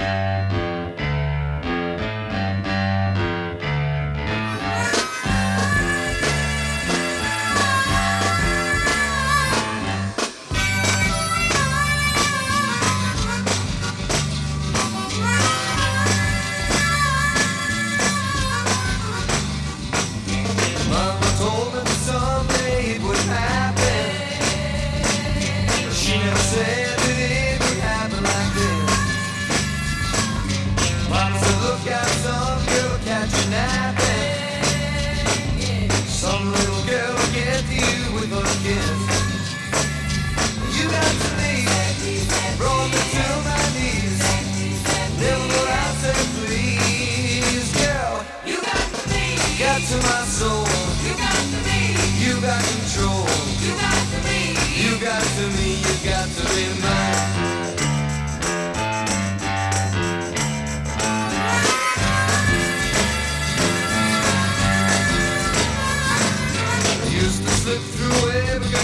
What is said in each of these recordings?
Bye. got some girl catching. Some little girl you with a kiss. You got to brought me to my knees. Never I please, girl. You got to got to my soul.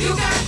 You got